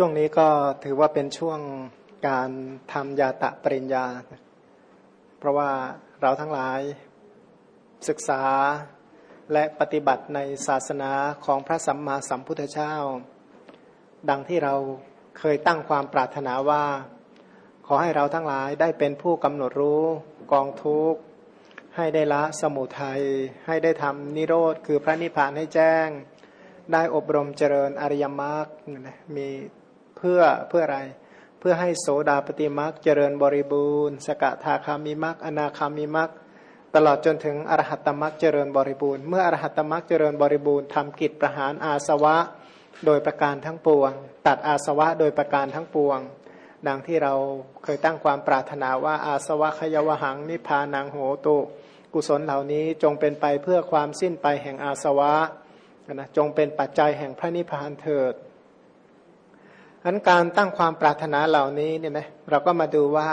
ช่วงนี้ก็ถือว่าเป็นช่วงการทำยาตะปริญญา เพราะว่าเราทั้งหลายศึกษาและปฏิบัติในศาสนาของพระสัมมาสัมพุทธเจ้า ดังที่เราเคยตั้งความปรารถนาว่า ขอให้เราทั้งหลายได้เป็นผู้กำหนดรู้กองทุกข์ ให้ได้ละสมุทัยให้ได้ทำนิโรธคือพระนิพพานให้แจ้ง ได้อบรมเจริญอริยมรรคมี เพื่อเพื่ออะไร เพื่อให้โสดาปฏิมรรคเจริญบริบูรณ์ สกทาคามิมรรคอนาคามิมรรคตลอดจนถึงอรหัตตมรรคเจริญบริบูรณ์เมื่ออรหัตตมรรคเจริญบริบูรณ์ทำกิจประหารอาสวะโดยประการทั้งปวง ตัดอาสวะโดยประการทั้งปวง ดังที่เราเคยตั้งความปรารถนาว่าอาสวะขยวหังนิพานังโหตุ กุศลเหล่านี้จงเป็นไปเพื่อความสิ้นไปแห่งอาสวะนะจงเป็นปัจจัยแห่งพระนิพพานเถิด อันการตั้งความปรารถนาเหล่านี้เนี่ยนะเราก็มาดูว่า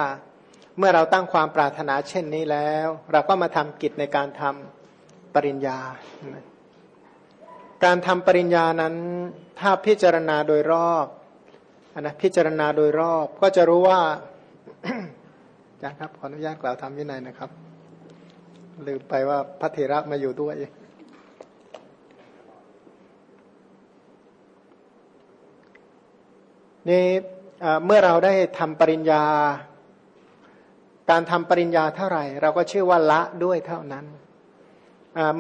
เมื่อเราตั้งความปรารถนาเช่นนี้แล้ว เราก็มาทำกิจในการทำปริญญา การทำปริญญานั้นถ้าพิจารณาโดยรอบนะพิจารณาโดยรอบก็จะรู้ว่าอาจารย์ครับขออนุญาตกล่าวทำวินัยนะครับ ลืมไปว่าพระเถระมาอยู่ด้วย นี่เมื่อเราได้ทำปริญญา การทำปริญญาเท่าไหร่ เราก็ชื่อว่าละด้วยเท่านั้น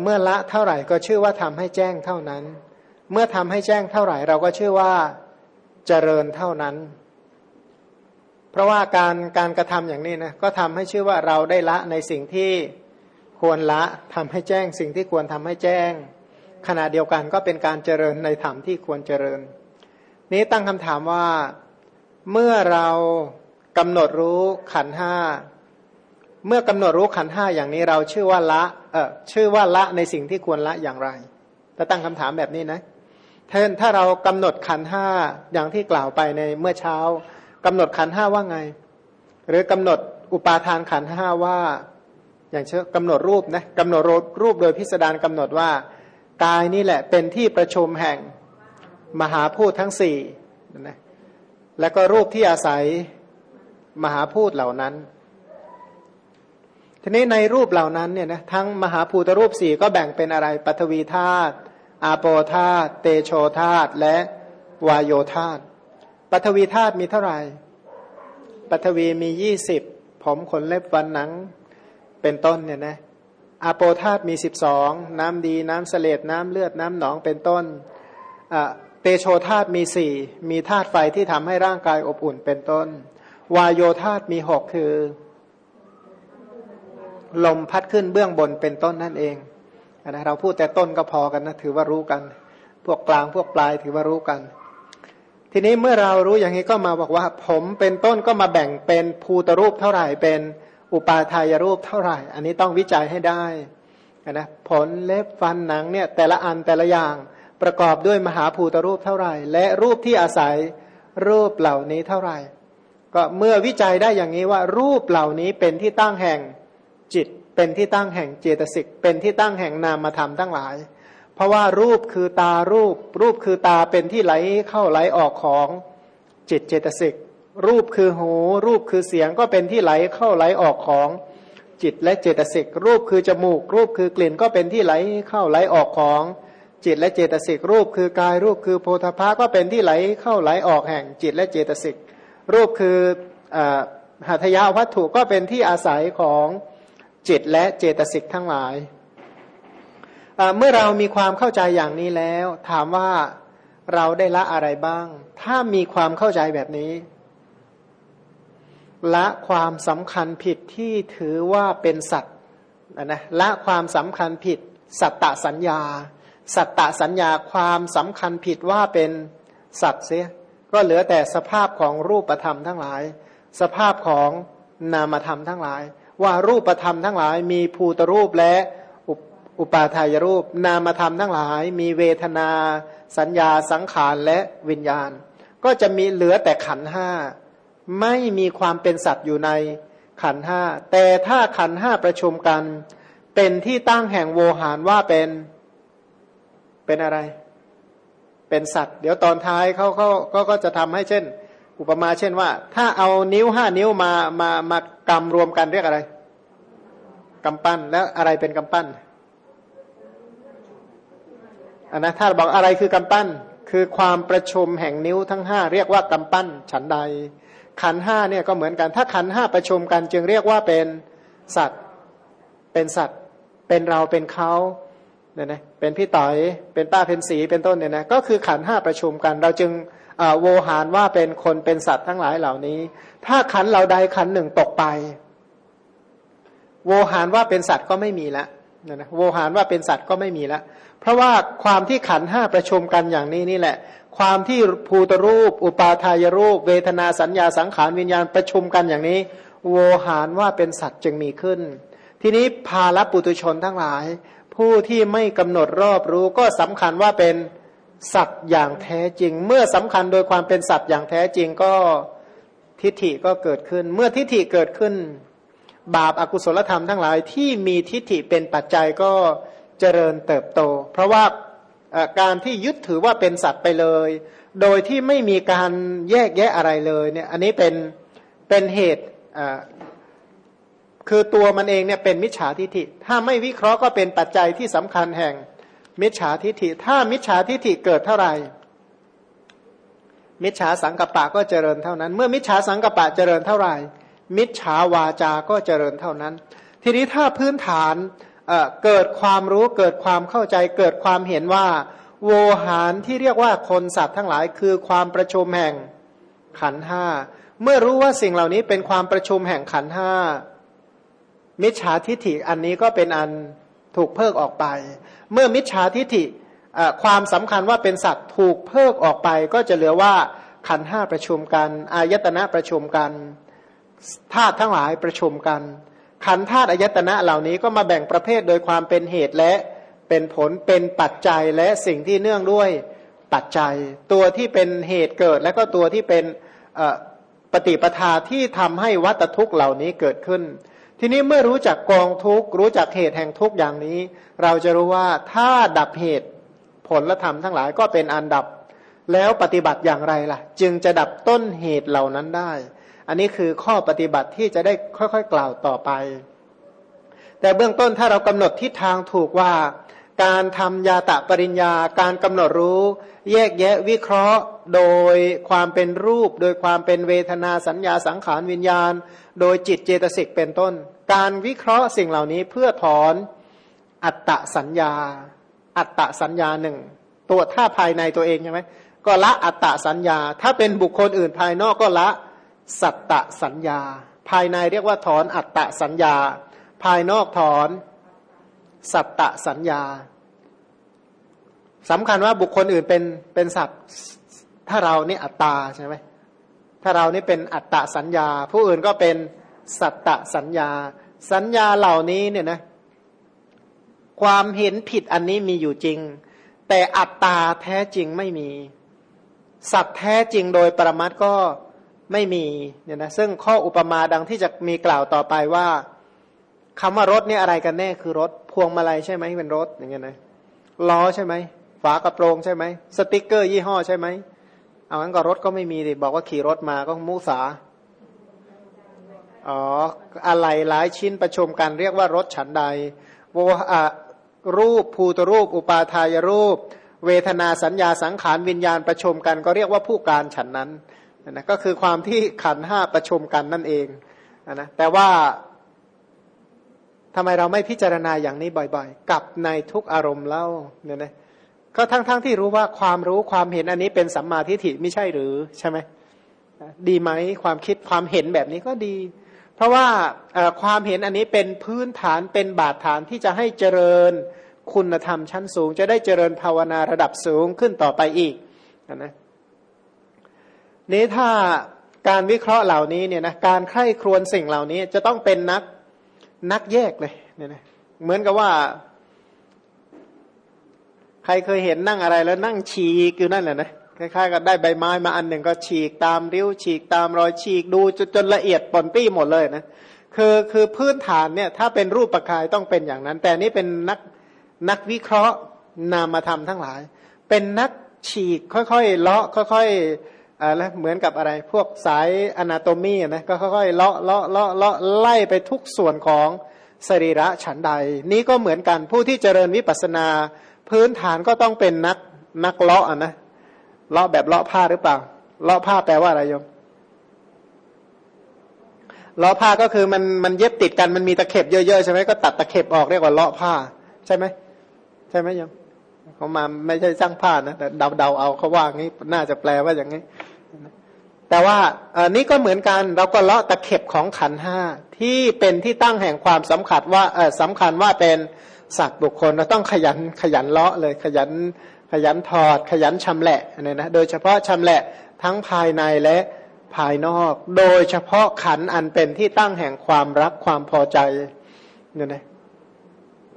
เมื่อละเท่าไหร่ก็ชื่อว่าทำให้แจ้งเท่านั้น เมื่อทำให้แจ้งเท่าไหร่ เราก็ชื่อว่าเจริญเท่านั้น เพราะว่าการการกระทำอย่างนี้นะก็ทำให้ชื่อว่าเราได้ละในสิ่งที่ควรละทำให้แจ้งสิ่งที่ควรทำให้แจ้ง ขณะเดียวกันก็เป็นการเจริญในธรรมที่ควรเจริญ นี้ตั้งคำถามว่า เมื่อเรากำหนดรู้ขันห้าเมื่อกำหนดรู้ขันห้าอย่างนี้เราชื่อว่าละเออชื่อว่าละในสิ่งที่ควรละอย่างไรถ้าตั้งคำถามแบบนี้นะถ้าถ้าเรากำหนดขันห้าอย่างที่กล่าวไปในเมื่อเช้ากำหนดขันห้าว่าไง หรือกำหนดอุปาทานขันห้าว่า อย่างเช่นกำหนดรูปนะกำหนดรูปโดยพิสดารกำหนดว่ากายนี่แหละเป็นที่ประชุมแห่ง มหาพูดทั้งสี่นะแล้วก็รูปที่อาศัยมหาพูดเหล่านั้น ทีนี้ในรูปเหล่านั้นเนี่ยนะทั้งมหาภูตรูปสี่ก็แบ่งเป็นอะไรปฐวีธาตุอาโปธาตุเตโชธาตุและวายโยธาตุปฐวีธาตุมีเท่าไหร่ปฐวีมียี่สิบผมขนเล็บฟันหนังเป็นต้นเนี่ยนะอาโปธาตุมีสิบสองน้ำดีน้ำเสลดน้ำเลือดน้ำหนองเป็นต้น เตโชธาตมีสี่มีธาตุไฟที่ทำให้ร่างกายอบอุ่นเป็นต้น วายโยธาตมีหกคือ ลมพัดขึ้นเบื้องบนเป็นต้นนั่นเองนะเราพูดแต่ต้นก็พอกันนะถือว่ารู้กัน พวกกลางพวกปลายถือว่ารู้กัน ทีนี้เมื่อเรารู้อย่างนี้ก็มาบอกว่า ผมเป็นต้นก็มาแบ่งเป็นภูตรูปเท่าไหร่เป็นอุปาทายรูปเท่าไหร่ อันนี้ต้องวิจัยให้ได้นะผลเล็บฟันหนังเนี่ยแต่ละอันแต่ละอย่าง ประกอบด้วยมหาภูตรูปเท่าไหร่ และรูปที่อาศัยรูปเหล่านี้เท่าไหร่ ก็เมื่อวิจัยได้อย่างนี้ว่า รูปเหล่านี้เป็นที่ตั้งแห่งจิต เป็นที่ตั้งแห่งเจตสิก เป็นที่ตั้งแห่งนามธรรมทั้งหลาย เพราะว่ารูปคือตารูป รูปคือตาเป็นที่ไหลเข้าไหลออกของจิตเจตสิก รูปคือหู รูปคือเสียงก็เป็นที่ไหลเข้าไหลออกของจิตและเจตสิก รูปคือจมูก รูปคือกลิ่นก็เป็นที่ไหลเข้าไหลออกของ จิตและเจตสิกรูปคือกายรูปคือโพธาภาก็เป็นที่ไหลเข้าไหลออกแห่งจิตและเจตสิกรูปคือหัตยาวัตถุก็เป็นที่อาศัยของจิตและเจตสิกทั้งหลาย เมื่อเรามีความเข้าใจอย่างนี้แล้ว ถามว่าเราได้ละอะไรบ้าง ถ้ามีความเข้าใจแบบนี้ ละความสำคัญผิดที่ถือว่าเป็นสัตว์นะละความสำคัญผิด สัตตสัญญา สัตตสัญญาความสำคัญผิดว่าเป็นสัตว์เสีย ก็เหลือแต่สภาพของรูปธรรมทั้งหลาย สภาพของนามธรรมทั้งหลาย ว่ารูปธรรมทั้งหลาย มีภูตรูปและอุปาทายรูป นามธรรมทั้งหลาย มีเวทนา สัญญาสังขารและวิญญาณ ก็จะมีเหลือแต่ขันห้าไม่มีความเป็นสัตว์อยู่ในขันห้าแต่ถ้าขันห้าประชุมกัน เป็นที่ตั้งแห่งโวหารว่าเป็น เป็นอะไร เป็นสัตว์ เดี๋ยวตอนท้ายเขาเขาก็ก็จะทำให้เช่น อุปมาเช่นว่า ถ้าเอานิ้วห้านิ้วมามามากำรวมกันเรียกอะไรกำปั้นแล้วอะไรเป็นกำปั้นอันนะถ้าบอกอะไรคือกำปั้น คือความประชุมแห่งนิ้วทั้งห้าเรียกว่ากำปั้น ฉันใด ขันห้าเนี่ยก็เหมือนกัน ถ้าขันห้าประชุมกัน จึงเรียกว่าเป็นสัตว์ เป็นสัตว์ เป็นเราเป็นเขา เนี่ยนะเป็นพี่ต่อยเป็นป้าเพนสีเป็นต้นเนี่ยนะก็คือขันห้าประชุมกัน เราจึงโวหารว่าเป็นคนเป็นสัตว์ทั้งหลายเหล่านี้ ถ้าขันเราใดขันหนึ่งตกไป โวหารว่าเป็นสัตว์ก็ไม่มีแล้วนะนะโวหารว่าเป็นสัตว์ก็ไม่มีแล้วเพราะว่าความที่ขันห้าประชุมกันอย่างนี้นี่แหละ ความที่ภูตรูป อุปาทายรูป เวทนาสัญญาสังขารวิญญาณประชุมกันอย่างนี้ โวหารว่าเป็นสัตว์จึงมีขึ้น ทีนี้ภาลปุตุชนทั้งหลาย ผู้ที่ไม่กำหนดรอบรู้ก็สำคัญว่าเป็นสัตว์อย่างแท้จริง เมื่อสำคัญโดยความเป็นสัตว์อย่างแท้จริงก็ทิฏฐิก็เกิดขึ้น เมื่อทิฏฐิเกิดขึ้น บาปอากุศลธรรมทั้งหลายที่มีทิฏฐิเป็นปัจจัยก็เจริญเติบโต เพราะว่าการที่ยึดถือว่าเป็นสัตว์ไปเลย โดยที่ไม่มีการแยกแยะอะไรเลยเนี่ยอันนี้เป็นเป็นเหตุ คือตัวมันเองเนี่ยเป็นมิจฉาทิฏฐิ ถ้าไม่วิเคราะห์ก็เป็นปัจจัยที่สำคัญแห่งมิจฉาทิฏฐิ ถ้ามิจฉาทิฏฐิเกิดเท่าไหร่ มิจฉาสังกปะก็เจริญเท่านั้น เมื่อมิจฉาสังกปะเจริญเท่าไหร่ มิจฉาวาจาก็เจริญเท่านั้น ทีนี้ถ้าพื้นฐานเกิดความรู้เกิดความเข้าใจเกิดความเห็นว่า โวหารที่เรียกว่าคนสัตว์ทั้งหลาย คือความประชุมแห่งขันห้า เมื่อรู้ว่าสิ่งเหล่านี้เป็นความประชุมแห่งขันห้า มิจฉาทิฐิอันนี้ก็เป็นอันถูกเพิกออกไป เมื่อมิจฉาทิฐิความสำคัญว่าเป็นสัตว์ถูกเพิกออกไป ก็จะเหลือว่าขันห้าประชุมกันอายตนะประชุมกันธาตุทั้งหลายประชุมกัน ขันธาตุอายตนะเหล่านี้ก็มาแบ่งประเภทโดยความเป็นเหตุและเป็นผลเป็นปัจจัยและสิ่งที่เนื่องด้วยปัจจัย ตัวที่เป็นเหตุเกิด และก็ตัวที่เป็นปฏิปทาที่ทำให้วัตทุกข์เหล่านี้เกิดขึ้น ทีนี้เมื่อรู้จักกองทุกข์รู้จักเหตุแห่งทุกข์อย่างนี้ เราจะรู้ว่าถ้าดับเหตุผลและธรรมทั้งหลายก็เป็นอันดับ แล้วปฏิบัติอย่างไรล่ะ จึงจะดับต้นเหตุเหล่านั้นได้ อันนี้คือข้อปฏิบัติที่จะได้ค่อยๆกล่าวต่อไป แต่เบื้องต้นถ้าเรากำหนดทิศทางถูกว่า การทำยาตะปริญญา การกำหนดรู้ แยกแยะวิเคราะห์โดยความเป็นรูป โดยความเป็นเวทนาสัญญาสังขารวิญญาณ โดยจิตเจตสิกเป็นต้น การวิเคราะห์สิ่งเหล่านี้เพื่อถอนอัตตสัญญา อัตตสัญญาหนึ่งตัวถ้าภายในตัวเองใช่ไหมก็ละอัตตสัญญา ถ้าเป็นบุคคลอื่นภายนอกก็ละสัตตสัญญา ภายในเรียกว่าถอนอัตตสัญญา ภายนอกถอน สัตตสัญญาสำคัญว่าบุคคลอื่นเป็นเป็นสัตว์ถ้าเรานี่อัตตาใช่ไหมถ้าเรานี่เป็นอัตตสัญญา ผู้อื่นก็เป็นสัตตสัญญา สัญญาเหล่านี้เนี่ยนะความเห็นผิดอันนี้มีอยู่จริง แต่อัตตาแท้จริงไม่มี สัตว์แท้จริงโดยประมัดก็ไม่มีเนี่ยนะซึ่งข้ออุปมาดังที่จะมีกล่าวต่อไปว่า คำว่ารถเนี่ยอะไรกันแน่คือรถ พวงมาลัยใช่ไหมเป็นรถอย่างเงี้ยนะล้อใช่ไหมฝากระโปรงใช่ไหมสติกเกอร์ยี่ห้อใช่ไหมเอางั้นก็รถก็ไม่มีดิบอกว่าขี่รถมาก็มูสาอ๋ออะไรหลายชิ้นประชุมกันเรียกว่ารถฉันใดโวรูปภูตรูป อุปาทายรูป เวทนาสัญญาสังขารวิญญาณประชุมกัน ก็เรียกว่าผู้การฉันนั้นนะก็คือความที่ขันห้าประชุมกันนั่นเองนะแต่ว่า ทำไมเราไม่พิจารณาอย่างนี้บ่อยๆ กับในทุกอารมณ์เล่าเนี่ยนะก็ทั้งๆทที่รู้ว่าความรู้ความเห็นอันนี้เป็นสัมมาทิฏฐิไม่ใช่หรือใช่ไหมดีไหมความคิดความเห็นแบบนี้ก็ดี เพราะว่าความเห็นอันนี้เป็นพื้นฐานเป็นบาดฐานที่จะให้เจริญคุณธรรมชั้นสูง จะได้เจริญภาวนาระดับสูงขึ้นต่อไปอีกนะนี้ถ้าการวิเคราะห์เหล่านี้เนี่ยนะการใคร่ครวญสิ่งเหล่านี้จะต้องเป็นนัก นักแยกเลยเนี่ยนะเหมือนกับว่า ใครเคยเห็นนั่งอะไรแล้วนั่งฉีกอยู่นั่นแหละนะคล้ายๆกับได้ใบไม้มาอันหนึ่งก็ฉีกตามริ้ว ฉีกตามรอยฉีกดูจนจนละเอียดปนปี้หมดเลยนะคือคือพื้นฐานเนี่ย ถ้าเป็นรูปประกายต้องเป็นอย่างนั้น แต่นี้เป็นนักนักวิเคราะห์นามธรรมทั้งหลาย เป็นนักฉีกค่อยๆเลาะค่อยๆ อ่าแล้วเหมือนกับอะไร พวกสายอนาโตมีนะก็ค่อยๆเลาะเลาะเลาะเลาะไล่ไปทุกส่วนของสรีระฉันใด นี้ก็เหมือนกันผู้ที่เจริญวิปัสนา พื้นฐานก็ต้องเป็นนักนักเลาะนะเลาะแบบเลาะผ้าหรือเปล่า เลาะผ้าแปลว่าอะไรโยมเลาะผ้าก็คือมันมันเย็บติดกันมันมีตะเข็บเยอะๆใช่ไหมก็ตัดตะเข็บออกเรียกว่าเลาะผ้า ใช่ไหมใช่ไหมโยม เขามาไม่ใช่สร้างผ้านะแต่เดาๆเอาเขาว่างี้น่าจะแปลว่าอย่างนี้ แต่ว่าอันนี้ก็เหมือนกันเราก็เลาะตะเข็บของขันห้าที่เป็นที่ตั้งแห่งความสำคัญว่าเออสำคัญว่าเป็นสัตว์บุคคลเราต้องขยันขยันเลาะเลยขยันขยันถอดขยันชำแหละเนี่ยนะโดยเฉพาะชำแหละทั้งภายในและภายนอก โดยเฉพาะขันอันเป็นที่ตั้งแห่งความรักความพอใจเนี่ยนะ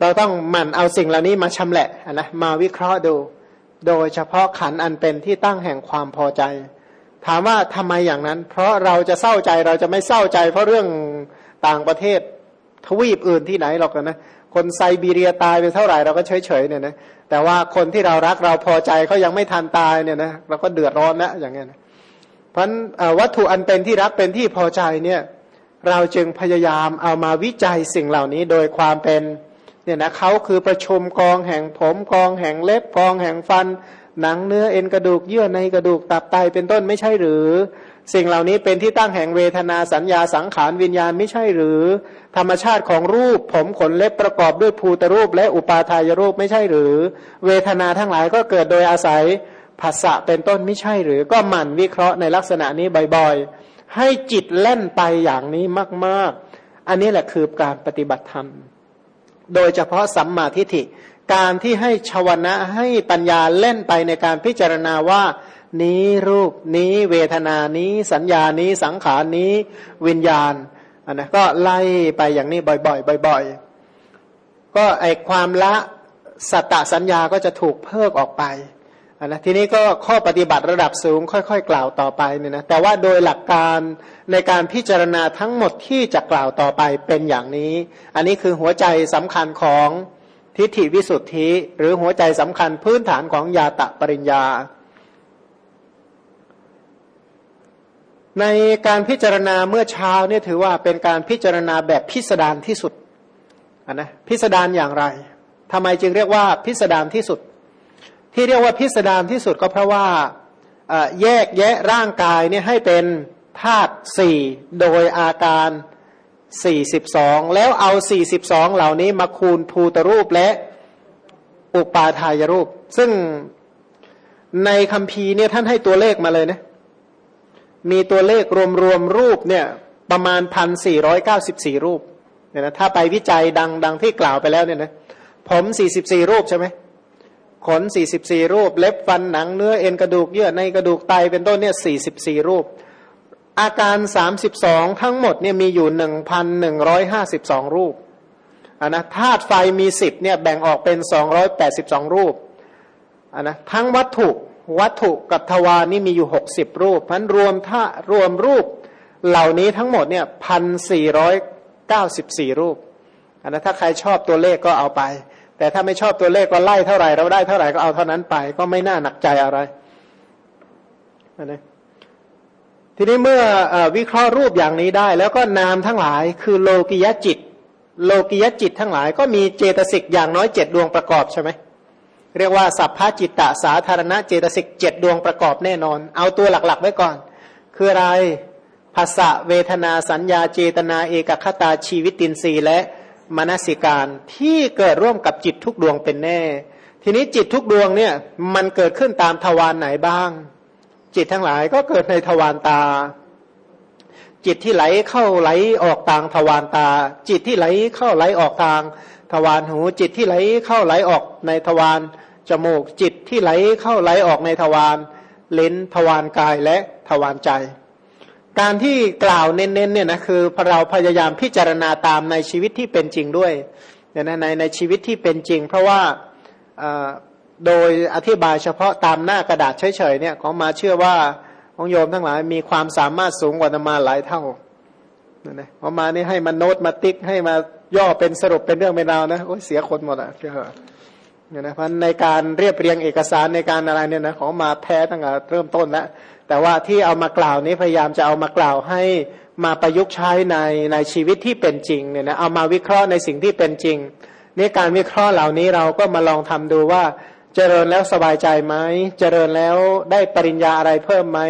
เราต้องหมั่นเอาสิ่งเหล่านี้มาชำแหละนะมาวิเคราะห์ดู โดยเฉพาะขันอันเป็นที่ตั้งแห่งความพอใจ ถามว่าทำไมอย่างนั้น เพราะเราจะเศร้าใจเราจะไม่เศร้าใจ เพราะเรื่องต่างประเทศทวีปอื่นที่ไหนหรอกนะคนไซบีเรียตายไปเท่าไหร่เราก็เฉยเฉยเนี่ยนะแต่ว่าคนที่เรารักเราพอใจเขายังไม่ทันตายเนี่ยนะเราก็เดือดร้อนแล้วอย่างเงี้ยเพราะวัตถุอันเป็นที่รักเป็นที่พอใจเนี่ย เราจึงพยายามเอามาวิจัยสิ่งเหล่านี้โดยความเป็น เนี่ยนะเขาคือประชุมกองแห่งผมกองแห่งเล็บกองแห่งฟัน หนังเนื้อเอ็นกระดูกเยื่อในกระดูกตับไตเป็นต้นไม่ใช่หรือ สิ่งเหล่านี้เป็นที่ตั้งแห่งเวทนาสัญญาสังขารวิญญาณไม่ใช่หรือ ธรรมชาติของรูปผมขนเล็บประกอบด้วยภูตรูป และอุปาทายรูปไม่ใช่หรือ เวทนาทั้งหลายก็เกิดโดยอาศัยภาษะเป็นต้นไม่ใช่หรือ ก็หมั่นวิเคราะห์ในลักษณะนี้บ่อยๆ ให้จิตเล่นไปอย่างนี้มากๆ อันนี้แหละคือการปฏิบัติธรรม โดยเฉพาะสัมมาทิฏฐิ การที่ให้ชวนะให้ปัญญาเล่นไปในการพิจารณาว่า นี้รูปนี้เวทนานี้สัญญานี้สังขารนี้วิญญาณอันนะก็ไล่ไปอย่างนี้บ่อย ๆ บ่อย ๆ ก็ไอความละสัตตสัญญาก็จะถูกเพิกออกไป นนะทีนี้ก็ข้อปฏิบัติระดับสูงค่อย ๆ กล่าวต่อไปเนี่ยนะแต่ว่าโดยหลักการในการพิจารณาทั้งหมดที่จะกล่าวต่อไปเป็นอย่างนี้ อันนี้คือหัวใจสำคัญของทิฏฐิวิสุทธิ หรือหัวใจสำคัญพื้นฐานของยาตะปริญญา ในการพิจารณาเมื่อเช้าเนี่ยถือว่าเป็นการพิจารณาแบบพิสดารที่สุดนนะพิสดารอย่างไรทำไมจึงเรียกว่าพิสดารที่สุด ที่เรียกว่าพิสดารที่สุดก็เพราะว่าแยกแยะร่างกายเนี่ยให้เป็นธาตุสี่โดยอาการสี่สิบสองแล้วเอาสี่สิบสองเหล่านี้มาคูณภูตรูปและอุปาทายรูป ซึ่งในคำพีเนี่ยท่านให้ตัวเลขมาเลยนะมีตัวเลขรวมๆรูปเนี่ยประมาณพันสี่ร้อยเก้าสิบสี่รูปเนี่ยนะถ้าไปวิจัยดังดังที่กล่าวไปแล้วเนี่ยนะผมสี่สิบสี่รูปใช่ไหม ขนสี่สิบสี่รูป เล็บฟันหนังเนื้อเอ็นกระดูกเยื่อในกระดูกไตเป็นต้นเนี่ยสี่สิบสี่รูป อาการสามสิบสองทั้งหมดเนี่ยมีอยู่หนึ่งพันหนึ่งร้อยห้าสิบสองรูปอ่านะธาตุไฟมีสิบเนี่ยแบ่งออกเป็นสองร้อยแปดสิบสองรูปอ่านะทั้งวัตถุวัตถุกับทวารนี่มีอยู่หกสิบรูปพันรวมท่ารวมรูปเหล่านี้ทั้งหมดเนี่ยพันสี่ร้อยเก้าสิบสี่รูปอันนะถ้าใครชอบตัวเลขก็เอาไป แต่ถ้าไม่ชอบตัวเลขก็ไล่เท่าไหร่เราได้เท่าไหร่ก็เอาเท่านั้นไป ก็ไม่น่าหนักใจอะไรนะทีนี้เมื่ออวิเคราะห์รูปอย่างนี้ได้ แล้วก็นามทั้งหลายคือโลกิยจิต โลกิยจิตทั้งหลายก็มีเจตสิกอย่างน้อยเจ็ดดวงประกอบใช่ไหมเรียกว่าสัพพจิตตสาธารณะเจตสิกเจ็ดดวงประกอบแน่นอน เอาตัวหลักๆ ไว้ก่อน คืออะไรภาษะเวทนาสัญญาเจตนาเอกคตาชีวิตินทรีย์และ มนสิการที่เกิดร่วมกับจิตทุกดวงเป็นแน่ ทีนี้จิตทุกดวงเนี่ยมันเกิดขึ้นตามทวารไหนบ้าง จิตทั้งหลายก็เกิดในทวารตา จิตที่ไหลเข้าไหลออกทางทวารตา จิตที่ไหลเข้าไหลออกทาง ทวารหู จิตที่ไหลเข้าไหลออกในทวารจมูก จิตที่ไหลเข้าไหลออกในทวารเลนทวารกายและทวารใจ การที่กล่าวเน้นๆเนี่ยนะคือเราพยายามพิจารณาตามในชีวิตที่เป็นจริงด้วยเนี่ยนะในในชีวิตที่เป็นจริง เพราะว่าโดยอธิบายเฉพาะตามหน้ากระดาษเฉยๆเนี่ยของมาเชื่อว่าของโยมทั้งหลายมีความสามารถสูงกว่ามาหลายเท่าเนี่ยนะของมานี่ให้มันโน้ตมาติ๊กให้มาย่อเป็นสรุปเป็นเรื่องเป็นราวนะโอ้ยเสียคนหมดอะเชื่อเนี่ยนะเพราะในการเรียบเรียงเอกสารในการอะไรเนี่ยนะของมาแพ้ตั้งแต่เริ่มต้นแล้ว แต่ว่าที่เอามากล่าวนี้พยายามจะเอามากล่าวให้มาประยุกต์ใช้ในในชีวิตที่เป็นจริงเนี่ยนะเอามาวิเคราะห์ในสิ่งที่เป็นจริงนี่การวิเคราะห์เหล่านี้เราก็มาลองทำดูว่า เจริญแล้วสบายใจไหมเจริญแล้วได้ปริญญาอะไรเพิ่มไหม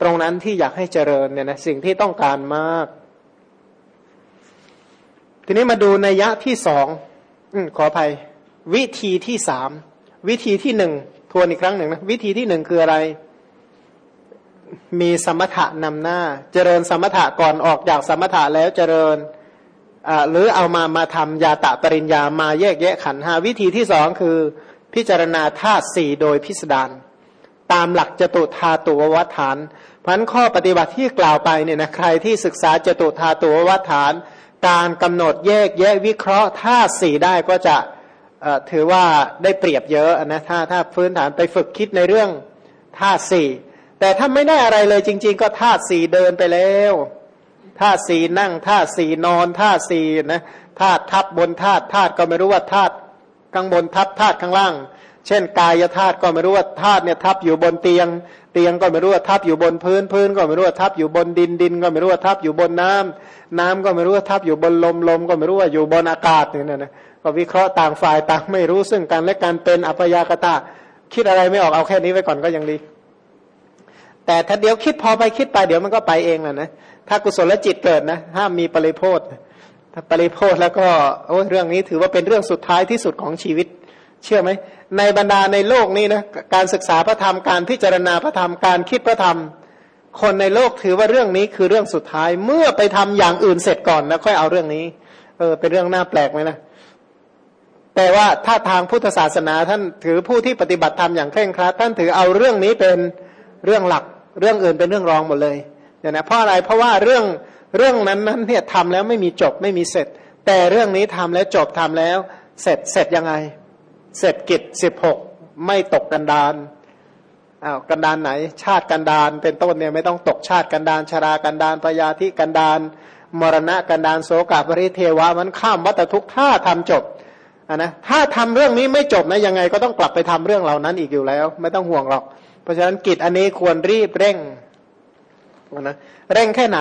ตรงนั้นที่อยากให้เจริญเนี่ยนะสิ่งที่ต้องการมาก ทีนี้มาดูในยะที่สองอขออภัย วิธีที่สามวิธีที่หนึ่งทวนอีกครั้งหนึ่งนะวิธีที่หนึ่งคืออะไร มีสมถะนำหน้า เจริญสมถะก่อนออกจากสมถะแล้วเจริญหรือเอามามาทำยาตะปริญญามาแยกแยะขันหาวิธีที่สองคือพิจารณาธาตุสี่โดยพิสดารตามหลักจตุธาตุววัฏฐานพันข้อปฏิบัติที่กล่าวไปเนี่ยนะใครที่ศึกษาจตุธาตุววัฏฐาน การกำหนดแยกแยะวิเคราะห์ธาตุสี่ได้ก็จะถือว่าได้เปรียบเยอะนะถ้าถ้าพื้นฐานไปฝึกคิดในเรื่องธาตุสี่ แต่ถ้าไม่ได้อะไรเลยจริง ๆ ก็ธาตุสี่เดินไปแล้วธาตุสี่นั่งธาตุสี่นอนธาตุสี่นะธาตุทับบนธาตุธาตุก็ไม่รู้ว่าธาตุข้างบนทับธาตุข้างล่าง เช่น กายธาตุก็ไม่รู้ว่าธาตุเนี่ยทับอยู่บนเตียง เตียงก็ไม่รู้ว่าทับอยู่บนพื้นพื้น ก็ไม่รู้ว่าทับอยู่บนดินดิน ก็ไม่รู้ว่าทับอยู่บนน้ำน้ำก็ไม่รู้ว่าทับอยู่บนลมลม ก็ไม่รู้ว่าอยู่บนอากาศเนี่ยนะก็วิเคราะห์ต่างฝ่ายต่างไม่รู้ซึ่งกันและการเป็นอัพยากตะคิดอะไรไม่ออกเอาแค่นี้ไว้ก่อนก็ยังดี แต่ถ้าเดี๋ยวคิดพอไปคิดไปเดี๋ยวมันก็ไปเองแหละนะถ้ากุศลจิตเกิดนะห้ามมีปริโพธถ้าปริโพธแล้วก็โอ้เรื่องนี้ถือว่าเป็นเรื่องสุดท้ายที่สุดของชีวิต เชื่อไหมในบรรดาในโลกนี้นะการศึกษาพระธรรมการพิจารณาพระธรรมการคิดพระธรรม คนในโลกถือว่าเรื่องนี้คือเรื่องสุดท้ายเมื่อไปทำอย่างอื่นเสร็จก่อนแล้วค่อยเอาเรื่องนี้ เออเป็นเรื่องน่าแปลกไหมนะแต่ว่าถ้าทางพุทธศาสนาท่านถือผู้ที่ปฏิบัติธรรมอย่างเคร่งครัดท่านถือเอาเรื่องนี้เป็นเรื่องหลัก เรื่องอื่นเป็นเรื่องรองหมดเลยเนี่ยนะเพราะอะไรเพราะว่าเรื่องเรื่องนั้นนั้นเนี่ยทำแล้วไม่มีจบไม่มีเสร็จ แต่เรื่องนี้ทำแล้วจบทำแล้ว เสร็จเสร็จยังไง เสร็จกิจสิบหกไม่ตกกันดานอ้าวกันดานไหน ชาติกันดานเป็นต้นเนี่ยไม่ต้องตกชาติกันดานชรากันดานปยาธิกันดานมรณะกันดานโสกาปริเทวะมันข้ามวัตทุกท่าทำจบอะนะถ้าทำเรื่องนี้ไม่จบนะยังไงก็ต้องกลับไปทำเรื่องเหล่านั้นอีกอยู่แล้ว ไม่ต้องห่วงหรอก เพราะฉะนั้นกิจอันนี้ควรรีบเร่งนะเร่งแค่ไหน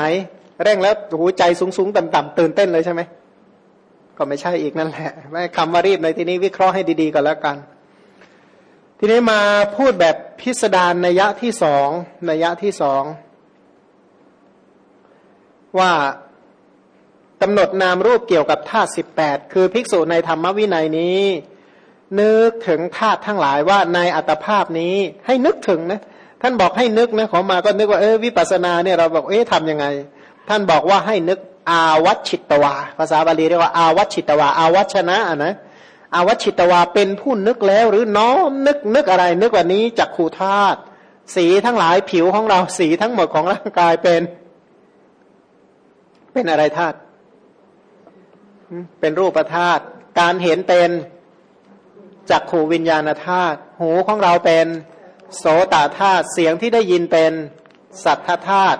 เร่งแล้วหูใจสูงสูงต่ำต่ำตื่นเต้นเลยใช่ไหมก็ไม่ใช่อีกนั่นแหละไม่คำว่ารีบในที่นี้วิเคราะห์ให้ดีๆก่อนแล้วกัน ทีนี้มาพูดแบบพิสดารในยะที่สองในยะที่สองว่ากำหนดนามรูปเกี่ยวกับธาตุสิบแปดคือภิกษุในธรรมวินัยนี้ นึกถึงธาตุทั้งหลายว่าในอัตภาพนี้ให้นึกถึงนะ ท่านบอกให้นึกนะขอมาก็นึกว่าเออวิปัสนาเนี่ยเราบอกเอ๊ะทำยังไง ท่านบอกว่าให้นึกอาวัชิตวา ภาษาบาลีเรียกว่าอาวัชิตวา อาวัชนะอะนะอาวัชิตวาเป็นผู้นึกแล้วหรือน้อมนึกนึกอะไร นึกว่านี้จักขูธาตุสีทั้งหลายผิวของเราสีทั้งหมดของร่างกายเป็น เป็นอะไรธาตุเป็นรูปธาตุการเห็นเป็น จักขูวิญญาณธาตุหูของเราเป็นโสตธาตุเสียงที่ได้ยินเป็นสัทธธาตุ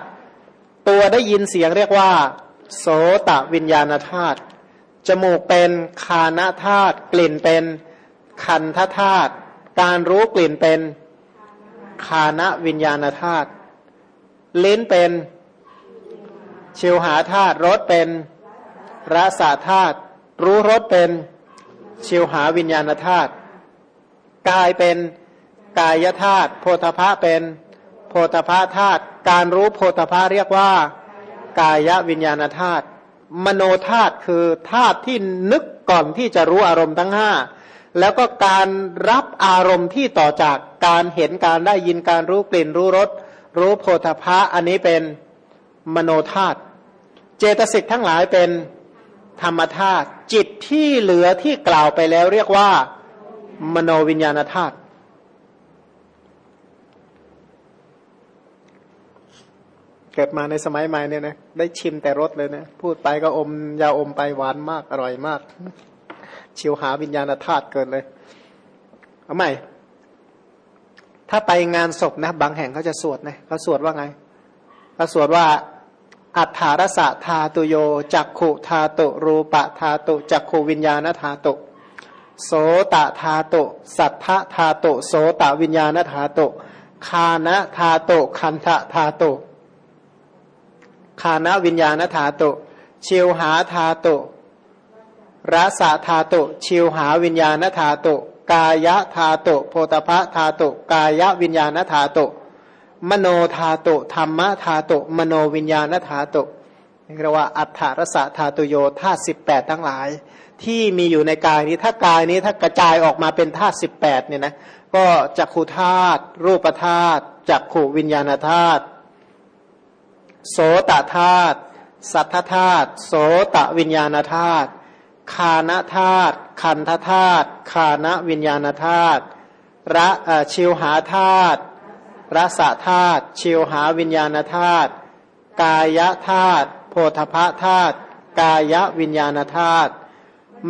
ตัวได้ยินเสียงเรียกว่า โสตวิญญาณธาตุจมูกเป็นคานธาตุกลิ่นเป็นคันธธาตุการรู้กลิ่นเป็นคานวิญญาณธาตุลิ้นเป็นชิวหาธาตุรสเป็นรสาธาตุรู้รสเป็นชิวหาวิญญาณธาตุ กายเป็นกายธาตุโพธพะเป็นโพธพะธาตุการรู้โพธพะเรียกว่า กายวิญญาณธาตุมโนธาตุคือธาตุที่นึกก่อนที่จะรู้อารมณ์ทั้งห้าแล้วก็การรับอารมณ์ที่ต่อจากการเห็นการได้ยินการรู้กลิ่นรู้รสรู้โพธพะอันนี้เป็นมโนธาตุเจตสิกทั้งหลายเป็นธรรมธาตุจิตที่เหลือที่กล่าวไปแล้วเรียกว่า มโนวิญญาณธาตุเกิดมาในสมัยใหม่เนี่ยนะได้ชิมแต่รสเลยนะ พูดไปก็อมยาอมไปหวานมาก อร่อยมาก ชิวหาวิญญาณธาตุเกิดเลย เอาใหม่ ถ้าไปงานศพนะ บางแห่งเขาจะสวดนะเขาสวดว่าไงเขาสวดว่าอัฏฐารสะธาตุโยจักขุธาตุรูปะธาตุจักขูวิญญาณธาตุ โสตธาโตสัทธธาโตโสตวิญญาณธาโตคานะธาโตคันธธาโตคานะวิญญาณธาโตุชิวหาธาโตรสาธาโตุชิวหาวิญญาณธาโตกายะธาโตโพธพะธาโตกายะวิญญาณธาโตมโนธาโตธรรมะธาตุมโนวิญญาณธาโตเรียกว่าอัฏฐรสธาตุโยธาสิบแปดทั้งหลาย ที่มีอยู่ในกายนี้ถ้ากายนี้ถ้ากระจายออกมาเป็นธาตุสิบแปดเนี่ยนะก็จักขูธาตุรูปธาตุจักขูวิญญาณธาตุโสตธาตุสัทธธาตุโสตวิญญาณธาตุคานธาตุคันธธาตุคานวิญญาณธาตุระชิวหาธาตุรสธาตุชิวหาวิญญาณธาตุกายธาตุโพธพะธาตุกายวิญญาณธาตุ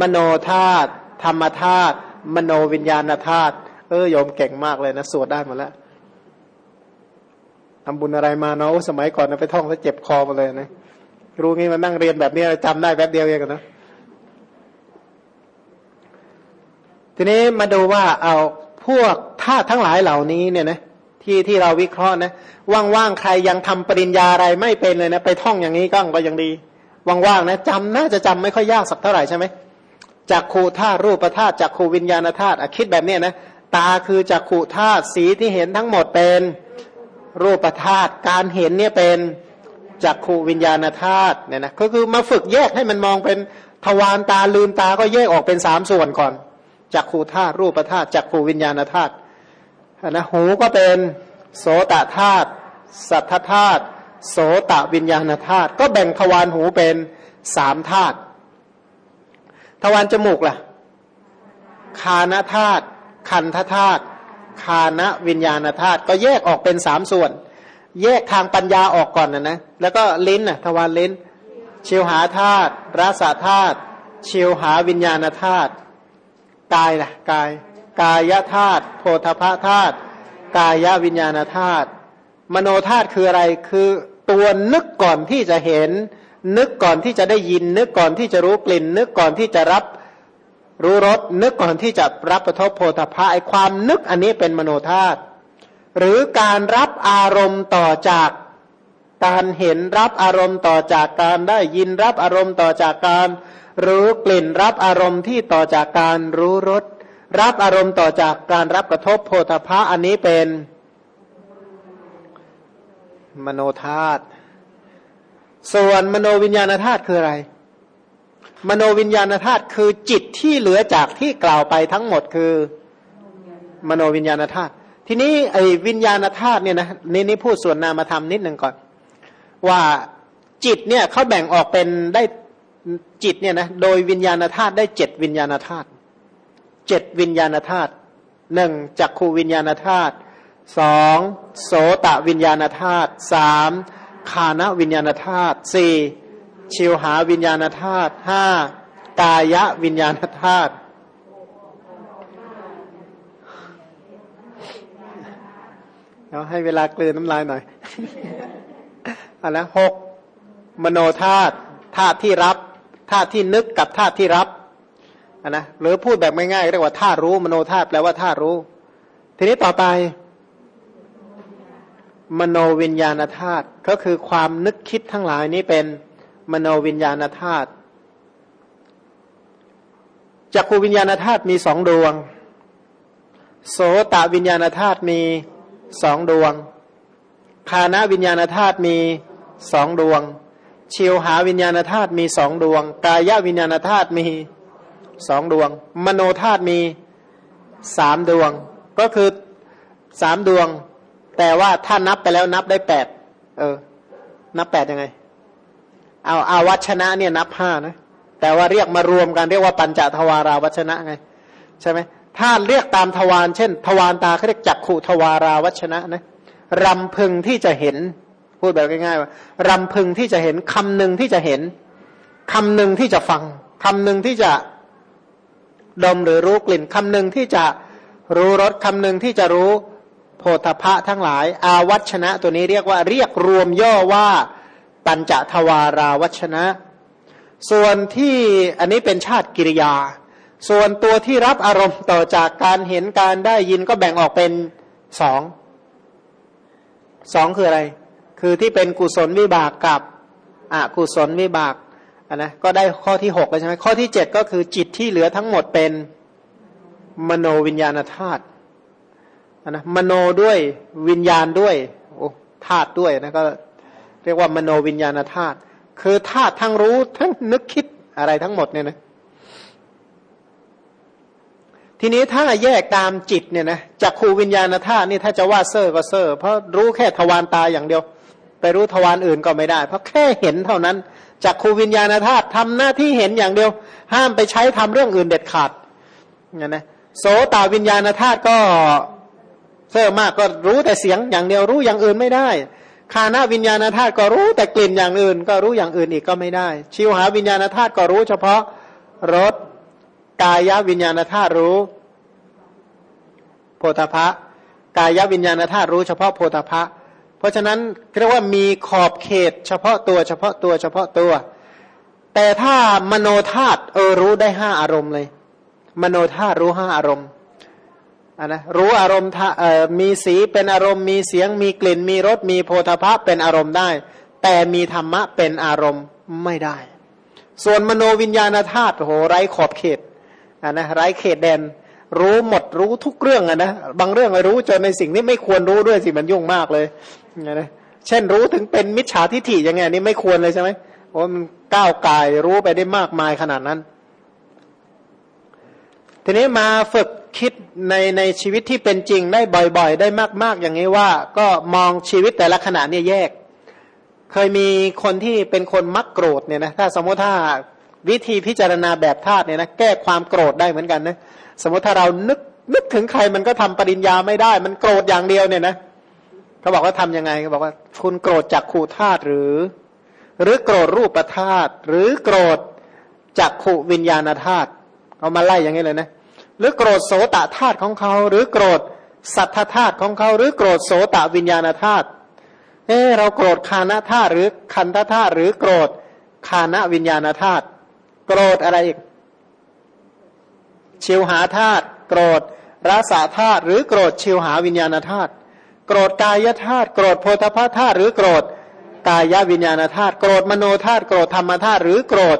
มโนธาตุธรรมธาตุมโนวิญญาณธาตุเออโยมเก่งมากเลยนะสวดได้หมดแล้วทำบุญอะไรมาเนาะสมัยก่อนนะไปท่องแล้วเจ็บคอมาเลยนะรู้งี้มานั่งเรียนแบบนี้จำได้แป๊บเดียวเองนะ ทีนี้มาดูว่าเอาพวกธาตุทั้งหลายเหล่านี้เนี่ยนะที่ที่เราวิเคราะห์นะว่างๆใครยังทำปริญญาอะไรไม่เป็นเลยนะ ไปท่องอย่างนี้ก็ก็ยังดีว่างๆนะจำน่าจะจำไม่ค่อยยากสักเท่าไหร่ใช่ไหม จากขูธาตุรูปธาตุจากขูวิญญาณธาตุคิดแบบนี้นะตาคือจากขูธาตุสีที่เห็นทั้งหมดเป็นรูปธาตุการเห็นเนี่ยเป็นจากขูวิญญาณธาตุเนี่ยนะก็คือมาฝึกแยกให้มันมองเป็นทวารตาลืมตาก็แยกออกเป็นสามส่วนก่อนจากขูธาตุรูปธาตุจากขูวิญญาณธาตุนะหูก็เป็นโสตธาตุสัทธธาตุโสตวิญญาณธาตุก็แบ่งทวารหูเป็นสามธาตุ ทวารจมูกล่ะ คานธาตุคันธาตุคานวิญญาณธาตุก็แยกออกเป็นสามส่วน แยกทางปัญญาออกก่อนนะนะแล้วก็ลิ้นน่ะทวารลิ้นชิวหาธาตุรสาธาตุชิวหาวิญญาณธาตุกายล่ะกาย กายธาตุโพธพธาตุกายวิญญาณธาตุมโนธาตุคืออะไรคือตัวนึกก่อนที่จะเห็น นึกก่อนที่จะได้ยิน นึกก่อนที่จะรู้กลิ่น นึกก่อนที่จะรับรู้รสนึกก่อนที่จะรับประทบโพธพะไอความนึกอันนี้เป็นมโนธาตุหรือการรับอารมณ์ต่อจากการเห็นรับอารมณ์ต่อจากการได้ยินรับอารมณ์ต่อจากการรู้กลิ่นรับอารมณ์ที่ต่อจากการรู้รสรับอารมณ์ต่อจากการรับกระทบโพธพะอันนี้เป็นมโนธาตุ ส่วนมโนวิญญาณธาตุคืออะไร มโนวิญญาณธาตุคือจิตที่เหลือจากที่กล่าวไปทั้งหมดคือ มโนวิญญาณธาตุทีนี้ไอ้วิญญาณธาตุเนี่ยนะนี่นี่พูดส่วนนามธรรมนิดหนึ่งก่อน ว่าจิตเนี่ยเขาแบ่งออกเป็นได้จิตเนี่ยนะโดยวิญญาณธาตุได้เจ็ดวิญญาณธาตุเจ็ดวิญญาณธาตุหนึ่งจักขูวิญญาณธาตุสองโสตวิญญาณธาตุสาม คานวิญญาณธาตุสี่ชิวหาวิญญาณธาตุห้ากายวิญญาณธาตุเราให้เวลากลืนน้ำลายหน่อยอันนะหกมโนธาตุธาตุที่รับธาตุที่นึกกับธาตุที่รับนะหรือพูดแบบง่ายๆเรียกว่าธาตุรู้มโนธาตุแปลว่าธาตุรู้ ทีนี้ต่อไป มโนวิญญาณธาตุก็คือความนึกคิดทั้งหลายนี้เป็นมโนวิญญาณธาตุจักขูวิญญาณธาตุมีสองดวง โสตวิญญาณธาตุมีสองดวงคานาวิญญาณธาตุมีสองดวงชิวหาวิญญาณธาตุมีสองดวง กายวิญญาณธาตุมีสองดวง มโนธาตุมีสามดวง ก็คือสามดวง แต่ว่าถ้านับไปแล้วนับได้แปดเออ นับแปดยังไง เอาอาวัชนะเนี่ยนับห้านะ แต่ว่าเรียกมารวมกันเรียกว่าปัญจทวาราวัชนะไง ใช่ไหมถ้าเรียกตามทวารเช่น ทวารตาเขาเรียกจักขุทวาราวัชนะนะรำพึงที่จะเห็น พูดแบบง่ายๆว่ารำพึงที่จะเห็นคำหนึ่งที่จะเห็นคำหนึ่งที่จะฟังคำหนึ่งที่จะดมหรือรู้กลิ่นคำหนึ่งที่จะรู้รสคำหนึ่งที่จะรู้ โพธพะทั้งหลาย อาวัชนะตัวนี้เรียกว่าเรียกรวมย่อว่าปัญจทวาราวัชนะ ส่วนที่อันนี้เป็นชาติกิริยา ส่วนตัวที่รับอารมณ์ต่อจากการเห็นการได้ยินก็แบ่งออกเป็นสองสองคืออะไร คือที่เป็นกุศลวิบากกับอกุศลวิบากนนะก็ได้ข้อที่หกแล้วใช่ไหมข้อที่เจ็ดก็คือจิตที่เหลือทั้งหมดเป็นมโนวิญญาณธาตุ นะมโนด้วยวิญญาณด้วยโอ้ธาตุด้วยนะก็เรียกว่ามโนวิญญาณธาตุคือธาตุทั้งรู้ทั้งนึกคิดอะไรทั้งหมดเนี่ยนะทีนี้ถ้าแยกตามจิตเนี่ยนะจากขูวิญญาณธาตุนี่ถ้าจะว่าเซอร์ก็เซอร์ เพราะรู้แค่ทวารตาอย่างเดียว ไปรู้ทวารอื่นก็ไม่ได้ เพราะแค่เห็นเท่านั้นจากขูวิญญาณธาตุทำหน้าที่เห็นอย่างเดียว ห้ามไปใช้ทำเรื่องอื่นเด็ดขาดเนี่ยนะโสตาวิญญาณธาตุก็ เซอร์มากก็รู้แต่เสียงอย่างเดียวรู้อย่างอื่นไม่ได้คานาวิญญาณธาตุก็รู้แต่กลิ่นอย่างอื่น ก็รู้อย่างอื่นอีกก็ไม่ได้ ชิวหาวิญญาณธาตุก็รู้ เฉพาะรสกายวิญญาณธาตุรู้ โพธพะกายวิญญาณธาตุรู้เฉพาะโพธพะเพราะฉะนั้นเรียกว่ามีขอบเขต เฉพาะตัวเฉพาะตัวเฉพาะตัว แต่ถ้ามโนธาตุเออรู้ได้ห้าอารมณ์เลย มโนธาตุรู้ห้าอารมณ์ นนะรู้อารมณ์มีสีเป็นอารมณ์มีเสียงมีกลิ่น มีรสมีโพธพะเป็นอารมณ์ได้ แต่มีธรรมะเป็นอารมณ์ไม่ได้ ส่วนมโนวิญญาณธาตุโหไร้ขอบเขตอ่านะไร้เขตแดน รู้หมดรู้ทุกเรื่องอะนะบางเรื่องรู้จนในสิ่งที่ไม่ควรรู้ด้วยสิมันยุ่งมากเลยนะเช่นรู้ถึงเป็นมิจฉาทิฏฐิยังไงนี่ไม่ควรเลยใช่ไหมโอ้มันก้าวไกลรู้ไปได้มากมายขนาดนั้น ทีนี้มาฝึก คิดในในชีวิตที่เป็นจริงได้บ่อยๆ ได้มาก ๆ อย่างนี้ว่า ก็มองชีวิตแต่ละขณะเนี่ยแยก เคยมีคนที่เป็นคนมักโกรธเนี่ยนะถ้าสมมติถ้าวิธีพิจารณาแบบธาตุเนี่ยนะแก้ความโกรธได้เหมือนกันนะสมมติถ้าเรานึกนึกถึงใครมันก็ทำปริญญาไม่ได้ มันโกรธอย่างเดียวเนี่ยนะเขาบอกว่าทํำยังไงเขาบอกว่าคุณโกรธจากขู่ธาตุหรือ หรือโกรธรูปธาตุหรือโกรธจากขู่วิญญาณธาตุเอามาไล่อย่างนี้เลยนะ หรือโกรธโสตธาตุของเขา หรือโกรธสัทธธาตุของเขา หรือโกรธโสตวิญญาณธาตุเออเราโกรธคานะธาตุหรือคันธธาตุหรือโกรธคานะวิญญาณธาตุโกรธอะไรอีกชิวหาธาตุโกรธรสาธาตุหรือโกรธชิวหาวิญญาณธาตุโกรธกายธาตุโกรธโพธพธาตุหรือโกรธกายวิญญาณธาตุโกรธมโนธาตุโกรธธรรมธาตุหรือโกรธ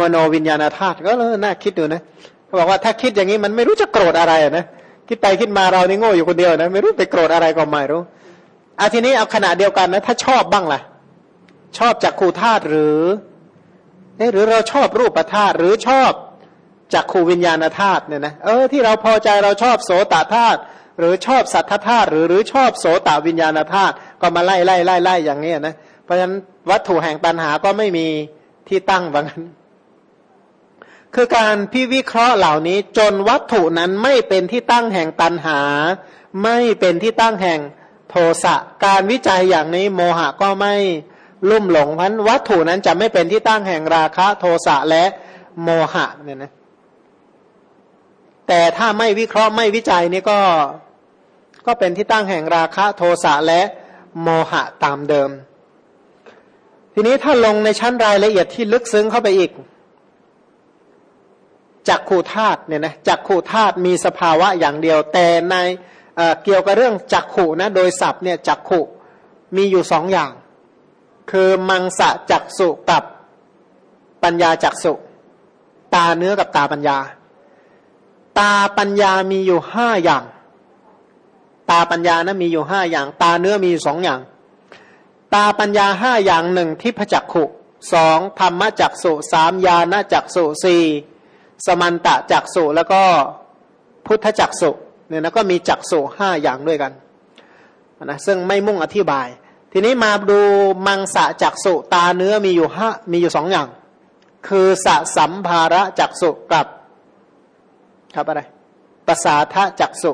มโนวิญญาณธาตุก็เลยน่าคิดดูนะ เขาบอกว่าถ้าคิดอย่างนี้มันไม่รู้จะโกรธอะไรนะคิดไปคิดมาเรานี่โง่อยู่คนเดียวนะไม่รู้ไปโกรธอะไรก็ไม่รู้อาทีนี้เอาขณะเดียวกันนะ ถ้าชอบบ้างล่ะ ชอบจากขูธาตุหรือเอหรือเราชอบรูปธาตุหรือชอบจากขูวิญญาณธาตุเนี่ยนะเออที่เราพอใจเราชอบโสตธาตุหรือชอบสัทธธาตุหรือหรือชอบโสตวิญญาณธาตุก็มาไล่ไล่ไล่ไล่อย่างนี้นะเพราะฉะนั้นวัตถุแห่งตันหาก็ไม่มีที่ตั้งว่างั้น คือการพิวิเคราะห์เหล่านี้จนวัตถุนั้นไม่เป็นที่ตั้งแห่งตันหา ไม่เป็นที่ตั้งแห่งโทสะการวิจัยอย่างนี้โมหะก็ไม่ลุ่มหลงพันวัตถุนั้นจะไม่เป็นที่ตั้งแห่งราคะโทสะและโมหะเนี่ยนะแต่ถ้าไม่วิเคราะห์ไม่วิจัยนี่ก็ก็เป็นที่ตั้งแห่งราคะโทสะและโมหะตามเดิม ทีนี้ถ้าลงในชั้นรายละเอียดที่ลึกซึ้งเข้าไปอีก จักขูธาตุเนี่ยนะจักขูธาตุมีสภาวะอย่างเดียว แต่ในเเกี่ยวกับเรื่องจักขูนะโดยศัพท์เนี่ยจักขูมีอยู่สองอย่าง คือมังสะจักสุกับปัญญาจักสุตาเนื้อกับตาปัญญา ตาปัญญามีอยู่ห้าอย่าง ตาปัญญานะมีอยู่ห้าอย่าง ตาเนื้อมีสองอย่าง ตาปัญญาห้าอย่างหนึ่งทิพจักขุสองธรรมจักสุสามญาณจักสุสี่ สมันตะจักสุแล้วก็พุทธจักสุเนี่ยนะก็มีจักสุห้าอย่างด้วยกันนะซึ่งไม่มุ่งอธิบาย ทีนี้มาดูมังสะจักสุตาเนื้อมีอยู่ห้ามีอยู่สองอย่าง คือสะสัมภาระจักสุกับครับอะไรภาษาทะจักสุ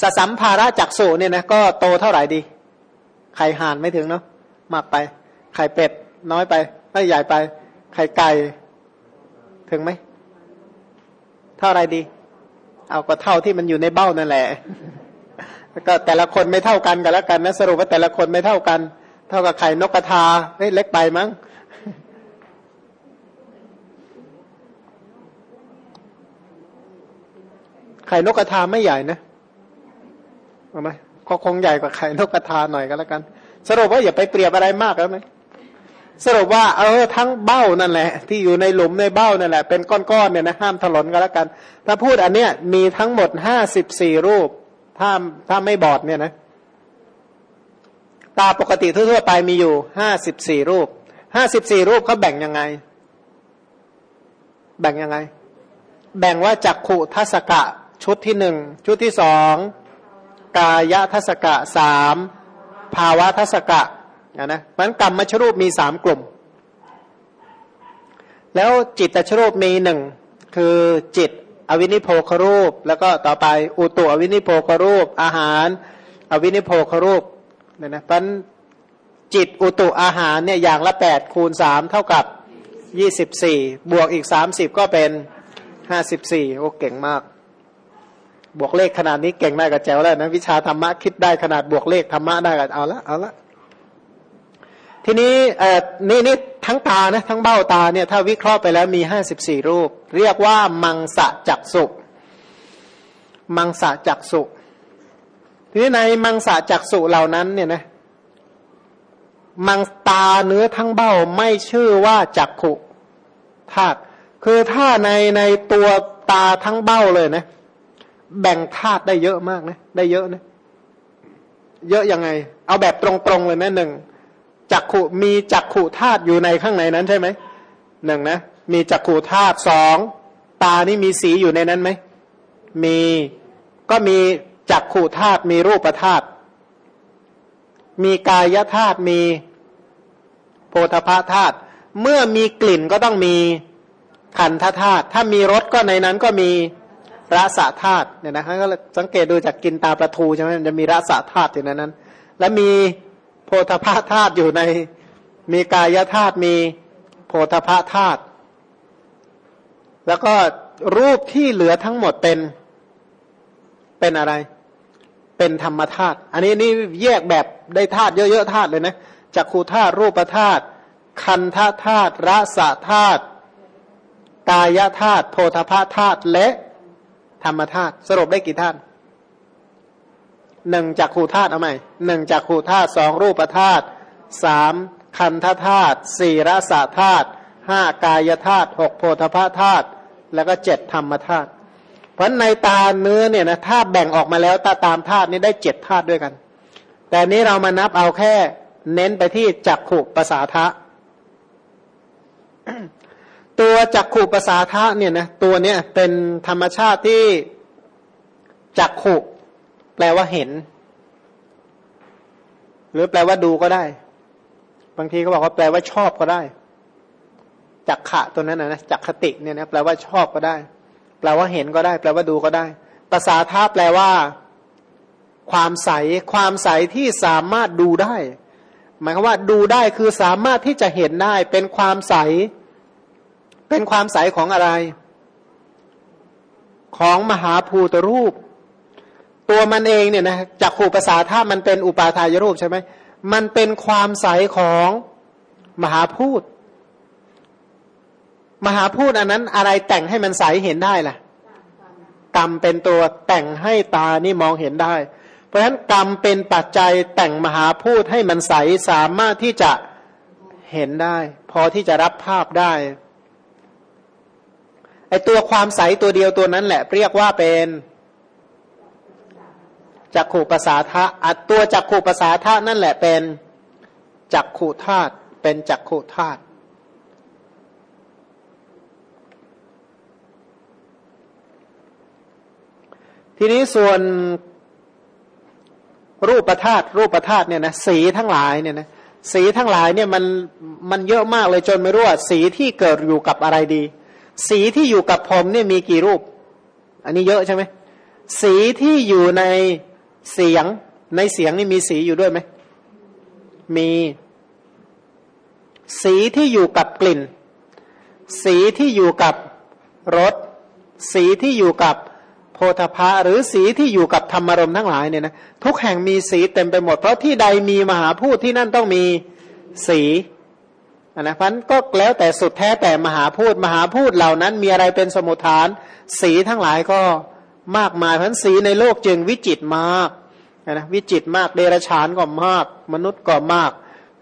สะสัมภาระจักสุเนี่ยนะก็โตเท่าไหร่ดี ไข่ห่านไม่ถึงเนาะมากไป ไข่เป็ดน้อยไปไม่ใหญ่ไป ไข่ไก่ ถึงไหม เท่าไรดี เอาก็เท่าที่มันอยู่ในเบ้านั่นแหละแล้วก็แต่ละคนไม่เท่ากันกันแล้วกันนะสรุปว่าแต่ละคนไม่เท่ากัน เท่ากับไข่นกกระทาเฮ้ยเล็กไปมั้งไข่นกกระทาไม่ใหญ่นะทำไหมก็คงใหญ่กว่าไข่นกกระทาหน่อยก็แล้วกัน สรุปว่าอย่าไปเปรียบอะไรมากแล้วไหม สรุปว่าเออทั้งเบ้านั่นแหละ ที่อยู่ในหลุมในเบ้านั่นแหละ เป็นก้อนๆเนี่ยนะห้ามถลนก็แล้วกัน ถ้าพูดอันเนี้ยมีทั้งหมดห้าสิบสี่รูป ถ้าถ้าไม่บอดเนี่ยนะ ตาปกติทั่วๆไปมีอยู่ห้าสิบสี่รูปห้าสิบสี่รูปเขาแบ่งยังไง แบ่งยังไง แบ่งว่าจักขุทัศกะ ชุดที่หนึ่งชุดที่สองกายทัศกะสามภาวะทัศกะ นะนะมันกรรมมชรูปมีสามกลุ่ม แล้วจิตตชรูปมีหนึ่งคือจิตอวินิโพครูป แล้วก็ต่อไปอุตุอวินิโพครูป อาหาร อวินิโพครูปเนี่ยนะพันจิตอุตุอาหารเนี่ยอย่างละแปดคูณสามเท่ากับยี่สิบสี่บวกอีกสามสิบก็เป็นห้าสิบสี่โอ้เก่งมาก บวกเลขขนาดนี้เก่งได้กับแจ๋วแล้วนะวิชาธรรมะคิดได้ขนาดบวกเลขธรรมะได้กับเอาละเอาละ ทีนี้เอ่อนี่นี่ทั้งตานะทั้งเบ้าตาเนี่ยถ้าวิเคราะห์ไปแล้วมีห้าสิบสี่รูป เรียกว่ามังสะจักสุมังสะจักสุทีนี้ในมังสะจักสุเหล่านั้นเนี่ยนะมังตาเนื้อทั้งเบ้าไม่ชื่อว่าจักขุธาตุคือถ้าในในตัวตาทั้งเบ้าเลยนะ แบ่งธาตุได้เยอะมากนะ ได้เยอะนะ เยอะยังไง เอาแบบตรงๆเลยนะหนึ่ง จักขุมีจักขุธาตุอยู่ในข้างในนั้นใช่ไหมหนึ่งนะมีจักขุธาตุสองตานี่มีสีอยู่ในนั้นไหมมีก็มีจักขุธาตุมีรูปธาตุมีกายธาตุมีโพธพธาตุเมื่อมีกลิ่นก็ต้องมีขันธธาตุถ้ามีรสก็ในนั้นก็มีรสธาตุเนี่ยนะฮะก็สังเกตดูจากกินตาประทูใช่ไหมมันจะมีรสธาตุอยู่ในนั้น และมี โพธพาธาตุอยู่ใน มีกายธาตุมีโพธพาธาตุแล้วก็รูปที่เหลือทั้งหมดเป็นเป็นอะไร เป็นธรรมธาตุอันนี้นี่แยกแบบได้ธาตุเยอะๆธาตุเลยนะจักขูธาตุรูปธาตุคันธาธาตุรสธาตุกายธาตุโพธพาธาตุและธรรมธาตุสรุปได้กี่ธาตุ หนึ่งจากขูธาตุเอาไหมหนึ่งจากขูธาตุสองรูปธาตุสามคันธธาตุสี่รสธาตุห้ากายธาตุหกโพธพาธาตุแล้วก็เจ็ดธรรมธาตุเพราะในตาเนื้อเนี่ยนะถ้าแบ่งออกมาแล้วตาตามธาตุนี้ได้เจ็ดธาตุด้วยกัน แต่นี้เรามานับเอาแค่เน้นไปที่จักขุปสาทะ ตัวจักขุปสาทะเนี่ยนะตัวเนี้ยเป็นธรรมชาติที่จักขุ แปลว่าเห็น หรือแปลว่าดูก็ได้ บางทีเขาบอกว่าแปลว่าชอบก็ได้จักขะตัวนั้นนะจักขติเนี่ยนะแปลว่าชอบก็ได้ แปลว่าเห็นก็ได้ แปลว่าดูก็ได้ภาษาท่าแปลว่า ความใส ความใสที่สามารถดูได้ หมายความว่า ดูได้คือสามารถที่จะเห็นได้ เป็นความใส เป็นความใสของอะไร ของมหาภูตรูป ตัวมันเองเนี่ยนะจากขู่ภาษาถ้ามันเป็นอุปาทายรูปใช่ไหมมันเป็นความใสของมหาพูดมหาพูดอันนั้นอะไรแต่งให้มันใสเห็นได้ล่ะกรรมเป็นตัวแต่งให้ตานี่มองเห็นได้ เพราะฉะนั้นกรรมเป็นปัจจัยแต่งมหาพูดให้มันใสสามารถที่จะเห็นได้ พอที่จะรับภาพได้ไอตัวความใสตัวเดียวตัวนั้นแหละ เรียกว่าเป็น จักขู่ภาษาทะอัดตัวจักขู่ภาษาทะนั่นแหละเป็นจักขู่ธาตุเป็นจักขู่ธาตุทีนี้ส่วนรูปธาตุรูปธาตุเนี่ยนะสีทั้งหลายเนี่ยนะสีทั้งหลายเนี่ยมันมันเยอะมากเลยจนไม่รู้ว่าสีที่เกิดอยู่กับอะไรดี สีที่อยู่กับผมเนี่ยมีกี่รูป อันนี้เยอะใช่ไหมสีที่อยู่ใน เสียงในเสียงนี่มีสีอยู่ด้วยไหม มีสีที่อยู่กับกลิ่น สีที่อยู่กับรส สีที่อยู่กับโพธพะหรือสีที่อยู่กับธรรมรมทั้งหลายเนี่ยนะทุกแห่งมีสีเต็มไปหมด เพราะที่ใดมีมหาพูดที่นั่นต้องมีสีนะพันก็แล้วแต่สุดแท้แต่มหาพูดมหาพูดเหล่านั้นมีอะไรเป็นสมุทฐาน สีทั้งหลายก็ มากมายพันสีในโลกจึงวิจิตมากนะวิจิตมากเดรัจฉานก็มาก มนุษย์ก็มาก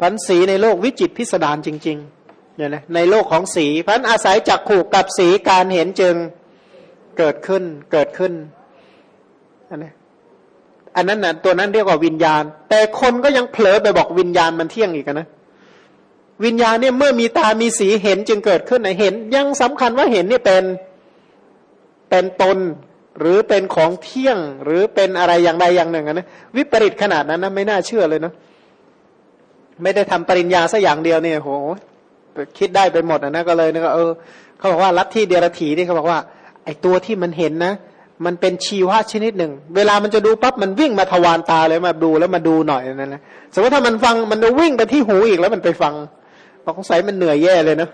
พันสีในโลกวิจิตพิสดารจริงๆเนี่ยนะในโลกของสีพันอาศัยจักขู่กับสีการเห็นจึงเกิดขึ้นเกิดขึ้นอันนี้อันนั้นนะตัวนั้นเรียกว่าวิญญาณ แต่คนก็ยังเผลอไปบอกวิญญาณมันเที่ยงอีกนะวิญญาณเนี่ยเมื่อมีตามีสีเห็นจึงเกิดขึ้นนะเห็น ยังสำคัญว่าเห็นเนี่ยเป็นเป็นตน หรือเป็นของเที่ยงหรือเป็นอะไรอย่างใดอย่างหนึ่งนะวิปริตขนาดนั้นนะไม่น่าเชื่อเลยนะไม่ได้ทำปริญญาสัอย่างเดียวเนี่ยโหคิดได้ไปหมดนะก็เลยนะก็เออเขาบอกว่าลัทธิเดียรถีนี่เขาบอกว่า ไอตัวที่มันเห็นนะ มันเป็นชีวะชนิดหนึ่ง เวลามันจะดูปั๊บมันวิ่งมาทวารตาเลยมาดูแล้วมาดูหน่อยนั่นนะสมมติถ้ามันฟังมันจะวิ่งไปที่หูอีกแล้วมันไปฟังสงสัยมันเหนื่อยแย่เลยนะ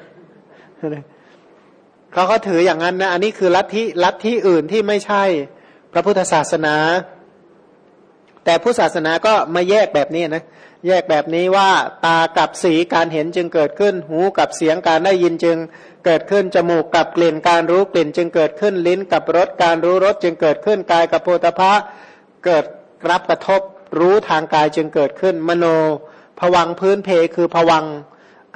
เขาก็ถืออย่างนั้นนะอันนี้คือลัทธิลัทธิอื่นที่ไม่ใช่พระพุทธศาสนา แต่พุทธศาสนาก็มาแยกแบบนี้นะแยกแบบนี้ว่าตากับสีการเห็นจึงเกิดขึ้น หูกับเสียงการได้ยินจึงเกิดขึ้นจมูกกับกลิ่นการรู้กลิ่นจึงเกิดขึ้นลิ้นกับรสการรู้รสจึงเกิดขึ้นกายกับโพธพะเกิดรับกระทบรู้ทางกายจึงเกิดขึ้น มโนผวังพื้นเพคือผวัง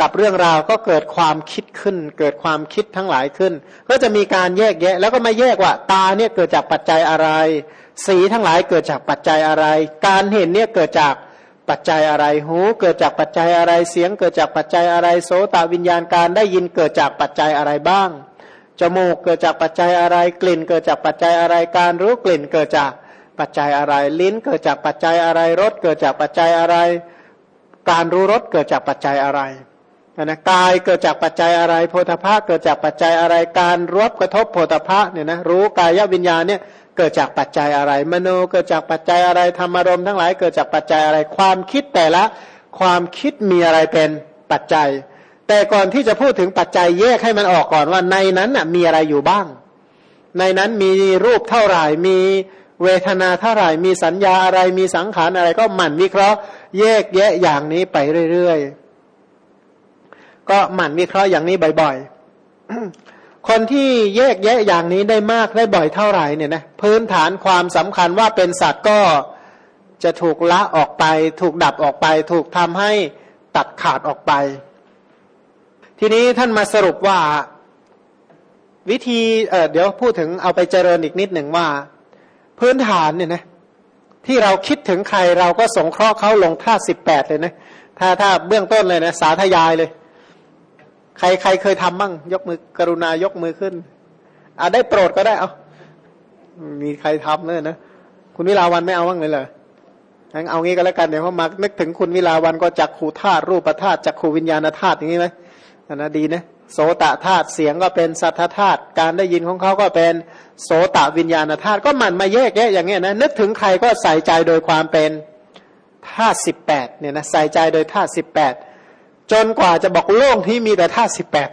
กับเรื่องราวก็เกิดความคิดขึ้น เกิดความคิดทั้งหลายขึ้น ก็จะมีการแยกแยะ แล้วก็มาแยกว่า ตาเนี่ยเกิดจากปัจจัยอะไร สีทั้งหลายเกิดจากปัจจัยอะไร การเห็นเนี่ยเกิดจากปัจจัยอะไรหู เกิดจากปัจจัยอะไรเสียง เกิดจากปัจจัยอะไรโสตวิญญาณการได้ยินเกิดจากปัจจัยอะไรบ้างจมูกเกิดจากปัจจัยอะไรกลิ่น เกิดจากปัจจัยอะไรการรู้กลิ่นเกิดจากปัจจัยอะไร ลิ้นเกิดจากปัจจัยอะไรรสเกิดจากปัจจัยอะไร การรู้รสเกิดจากปัจจัยอะไร นะกายเกิดจากปัจจัยอะไรโพธาภาเกิดจากปัจจัยอะไรการรับกระทบโพธาภาเนี่ยนะรู้กายวิญญาณเนี่ยเกิดจากปัจจัยอะไร มโนเกิดจากปัจจัยอะไรธรรมารมทั้งหลาย เกิดจากปัจจัยอะไรความคิดแต่ละความคิดมีอะไรเป็นปัจจัย แต่ก่อนที่จะพูดถึงปัจจัยแยกให้มันออกก่อนว่าในนั้นน่ะมีอะไรอยู่บ้าง ในนั้นมีรูปเท่าไหร่มีเวทนาเท่าไหร่มีสัญญาอะไรมีสังขารอะไรก็หมั่นวิเคราะห์ แยกแยะอย่างนี้ไปเรื่อยๆ ก็หมั่นวิเคราะห์อย่างนี้บ่อยๆ คนที่แยกแยะอย่างนี้ได้มากได้บ่อยเท่าไหร่เนี่ยนะพื้นฐานความสำคัญว่าเป็นสัตว์ก็จะถูกละออกไป ถูกดับออกไป ถูกทำให้ตัดขาดออกไป ทีนี้ท่านมาสรุปว่า วิธีเเดี๋ยวพูดถึงเอาไปเจริญอีกนิดหนึ่งว่า พื้นฐานเนี่ยนะที่เราคิดถึงใครเราก็สงเคราะห์เขาลงท่าสิบแปดเลยนะถ้าถ้าเบื้องต้นเลยนะสาธยายเลย ใครใครเคยทำบ้างยกมือกรุณายกมือขึ้นอ่าได้โปรดก็ได้เอามีใครทำเลยนะคุณวิลาวันไม่เอาบ้างเลยเหรองั้นเอางี้ก็แล้วกันเดี๋ยวเขามานึกถึงคุณวิลาวันก็จักขูธาตุรูปธาตุจักขูวิญญาณธาตุอย่างนี้ไหมอันนั้ดีนะโสตธาตุเสียงก็เป็นสัทธธาตุการได้ยินของเขาก็เป็นโสตวิญญาณธาตุก็มันมาแยกแยะอย่างเงี้ยนะนึกถึงใครก็ใส่ใจโดยความเป็นธาตุสิบแปดเนี่ยนะใส่ใจโดยธาตุสิบแปด จนกว่าจะบอกโลกที่มีแต่ธาตุสิบแปด